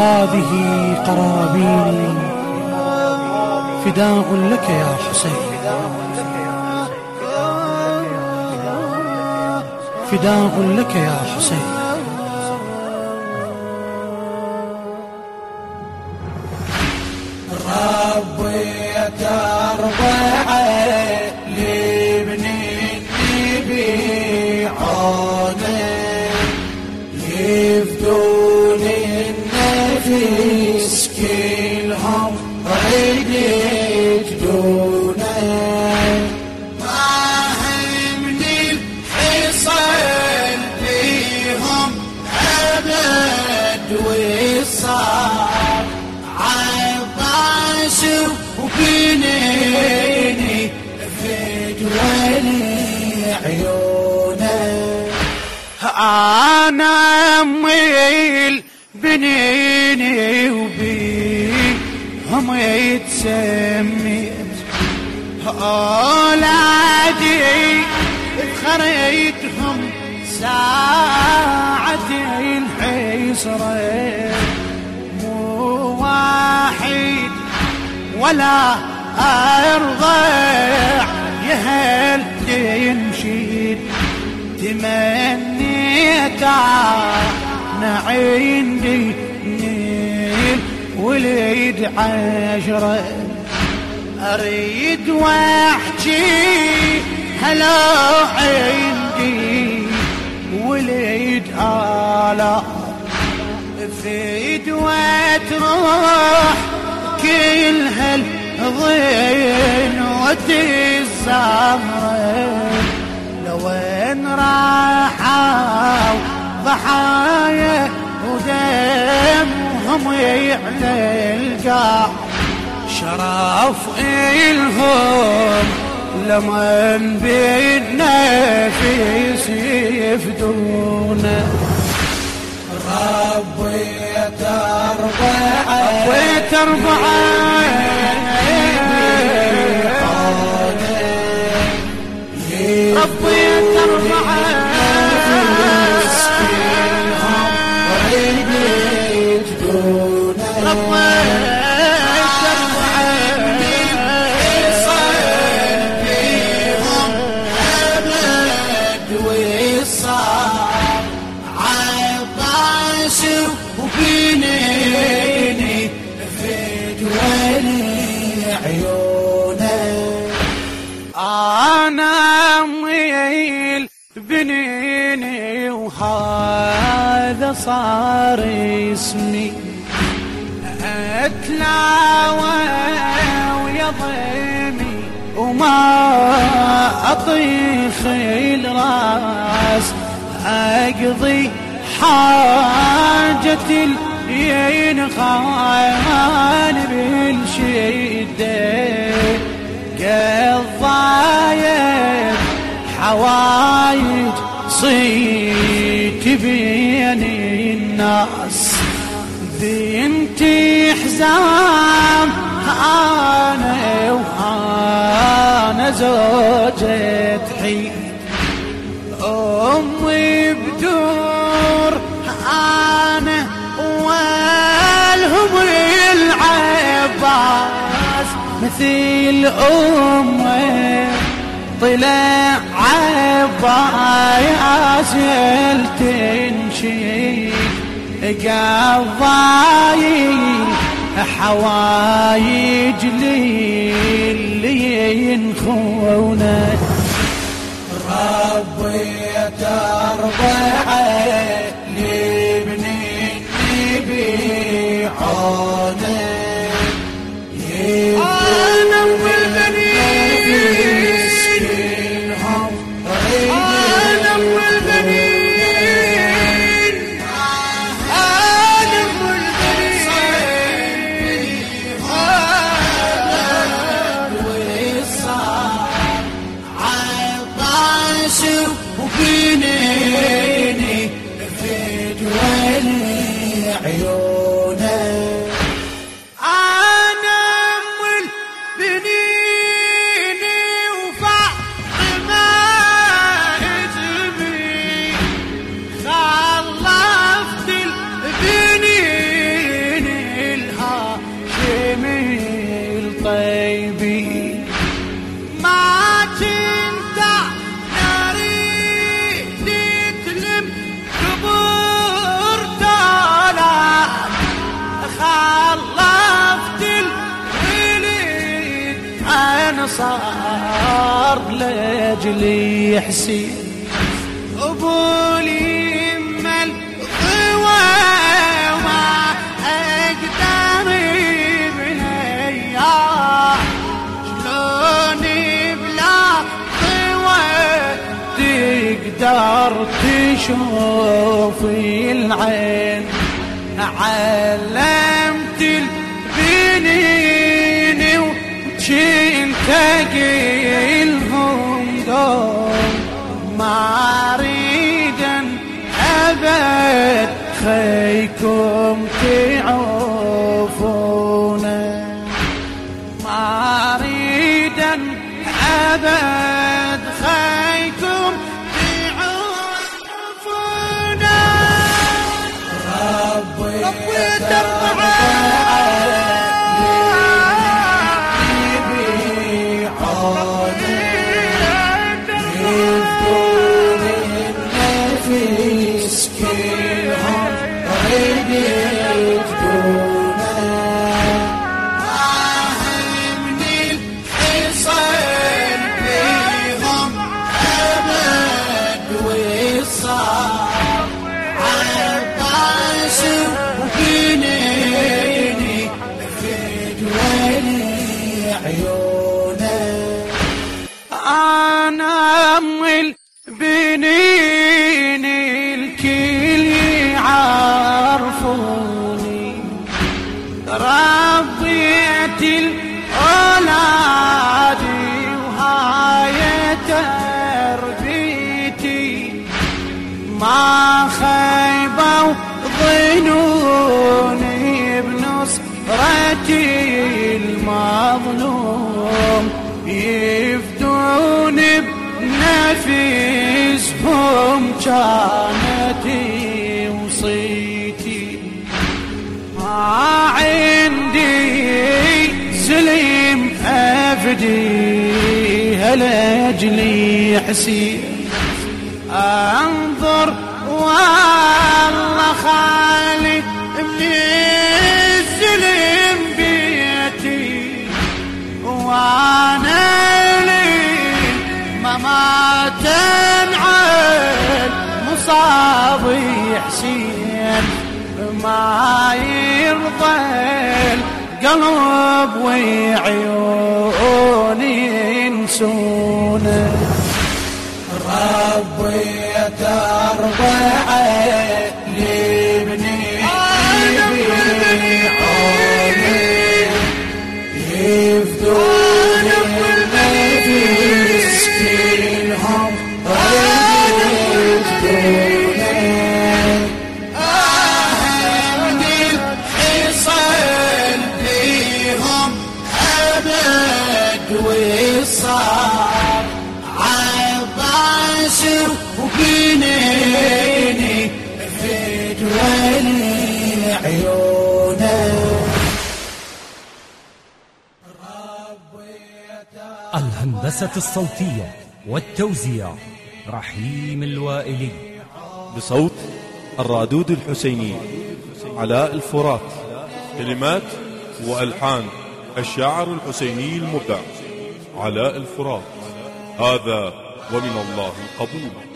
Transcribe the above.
هذه قرابيني فداء لك يا حسين. فداء لك يا حسين. كلهم ضيقت دونه. ما همني الحصن فيهم أبد وصار عباس وبنيني فدوني عيونه. أنا أميل بنيني وبيهم يتسميت أولادي خريتهم ساعتين حيصرين مو واحد ولا أرضع يهل ينشيد. تمنيت أنا وليد عشرة أريد وأحكي هلا عندي وليد آلاف فيد وتروح كل هالظن والزهرين لوين راحوا ضحايا ودمهم يعلى القاع شرف إلهم لمن بالنفس يفدونه ربي ترضى بيت أربعة. ربي أميل بنيني وهذا صار اسمي. أتلاوى ويا ضيمي وما أطيخ الراس. أقضي حاجة الينخان بالشدة قضايد حوايج صيت بين الناس. بنتي حزام أنا وأنا زوجة حين. امي بدور أنا والهم العباس. مثل أمي طلع عباس تنشيد قضايل حوايج لي اللي ينخونه. ربي صار لاجلي حسين قبولي يما القوى وما أقدر بنيا شلوني بلا قوى تقدر تشوف العين علمت ما أبد خيكم تعوفونا ما أبد خيكم تعوفونا ربي ربي عيونه أنا أمل بنين الكل يعرفوني. ربيت الأولاد وهاي تربيتي. ما بنفسهم كانت وصيتي. ما عندي سليم افديها لاجلي حسين. أنظر يرضى القلب وعيوني عباس فدوني عيونه الهندسة الصوتية والتوزيع رحيم الوائلي. بصوت الرادود الحسيني علاء الفرات. كلمات وألحان الشاعر الحسيني المبدع. علاء الفرات. هذا ومن الله القبول.